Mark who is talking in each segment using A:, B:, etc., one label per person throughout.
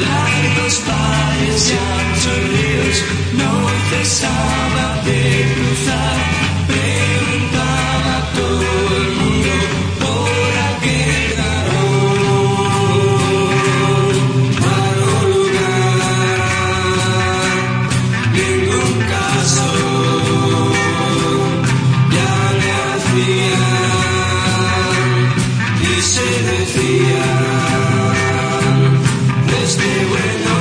A: Largos valles y anchos ríos, no cesaba de cruzar. Preguntaba a todo el mundo por aquel varón, lugar, ningún caso ya le hacían y se decía. stay with us.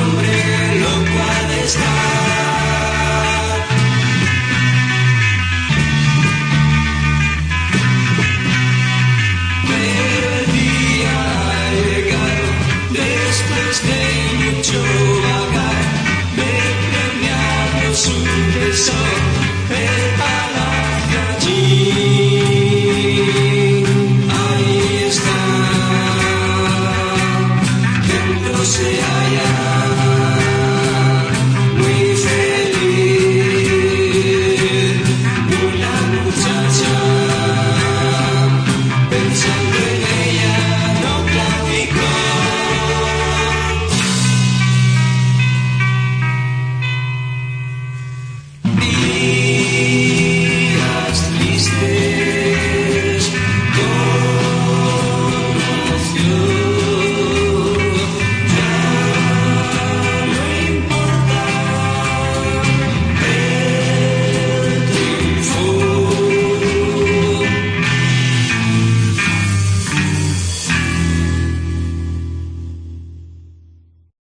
A: Yeah, yeah.